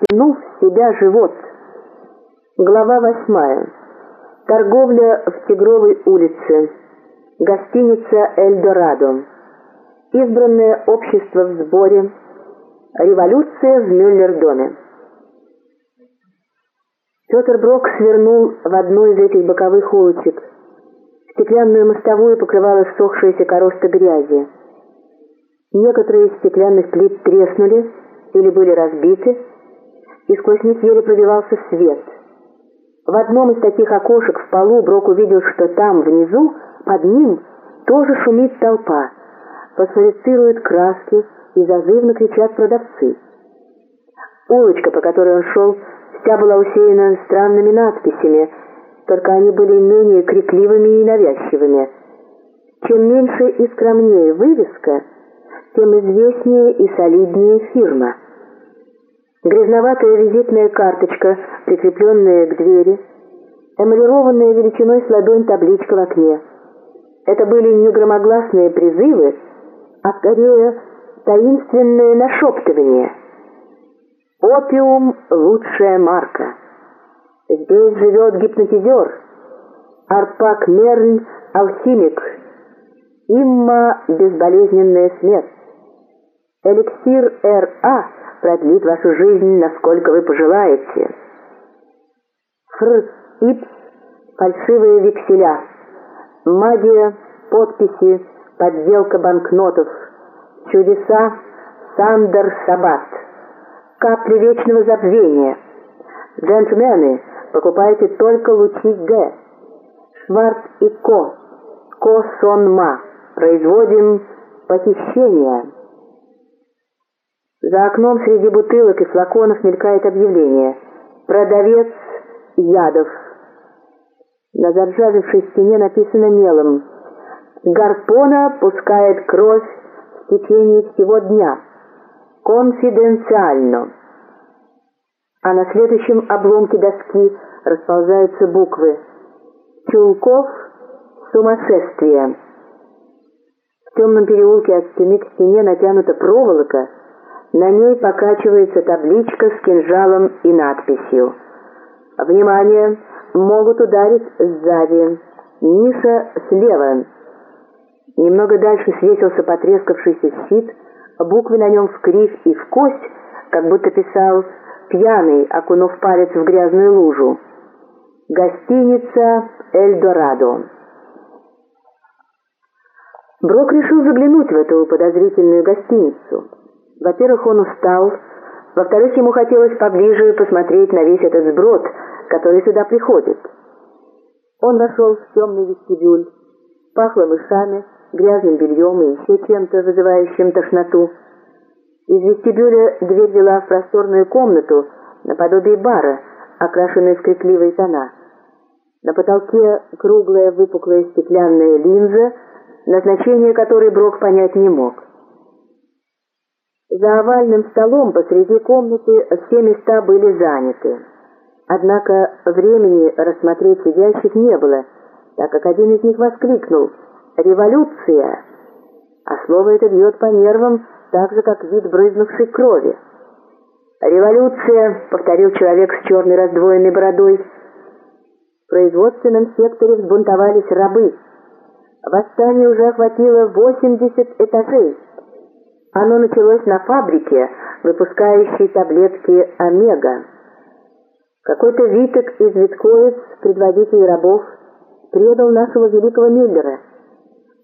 втянув в себя живот. Глава восьмая. Торговля в Тигровой улице. Гостиница «Эльдорадо». Избранное общество в сборе. Революция в Мюллер-доме. Петр Брок свернул в одну из этих боковых улочек. Стеклянную мостовую покрывала ссохшаяся короста грязи. Некоторые из стеклянных плит треснули или были разбиты, и сквозь них еле пробивался свет. В одном из таких окошек в полу Брок увидел, что там, внизу, под ним, тоже шумит толпа. Фосфорицируют краски и зазывно кричат продавцы. Улочка, по которой он шел, вся была усеяна странными надписями, только они были менее крикливыми и навязчивыми. Чем меньше и скромнее вывеска, тем известнее и солиднее фирма. Грязноватая визитная карточка, прикрепленная к двери, эмалированная величиной с ладонь табличка в окне. Это были не громогласные призывы, а скорее таинственное нашептывание. «Опиум — лучшая марка». Здесь живет гипнотизер, Арпак Мерн — алхимик, Имма — безболезненная смерть. Эликсир Р.А. продлит вашу жизнь, насколько вы пожелаете. Фр. Ипс — фальшивые векселя. Магия, подписи, подделка банкнотов. Чудеса Сандер Сабат. Капли вечного забвения. Джентльмены, покупайте только лучи Г. Шварц и Ко. Ко Сон Ма. Производим похищение. За окном среди бутылок и флаконов мелькает объявление. Продавец ядов. На заржавевшей стене написано мелом. Гарпона пускает кровь в течение всего дня. Конфиденциально а на следующем обломке доски расползаются буквы «Чулков. Сумасшествие». В темном переулке от стены к стене натянута проволока, на ней покачивается табличка с кинжалом и надписью «Внимание! Могут ударить сзади. Ниша слева». Немного дальше свесился потрескавшийся щит, буквы на нем в кривь и в кость, как будто писал пьяный, окунув палец в грязную лужу. Гостиница «Эльдорадо». Брок решил заглянуть в эту подозрительную гостиницу. Во-первых, он устал, во-вторых, ему хотелось поближе посмотреть на весь этот сброд, который сюда приходит. Он вошел в темный вестибюль, пахло мышами, грязным бельем и еще чем-то, вызывающим тошноту. Из вестибюля дверь вела в просторную комнату, наподобие бара, окрашенную в крикливые тона. На потолке круглая выпуклая стеклянная линза, назначение которой Брок понять не мог. За овальным столом посреди комнаты все места были заняты. Однако времени рассмотреть сидящих не было, так как один из них воскликнул «Революция!» А слово это бьет по нервам, так же, как вид брызнувшей крови. «Революция», — повторил человек с черной раздвоенной бородой. В производственном секторе взбунтовались рабы. Восстание уже охватило 80 этажей. Оно началось на фабрике, выпускающей таблетки «Омега». Какой-то Витек из Виткоец, предводитель рабов, предал нашего великого Мюллера.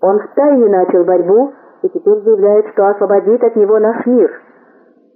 Он втайне начал борьбу, и теперь заявляет, что освободит от него наш мир –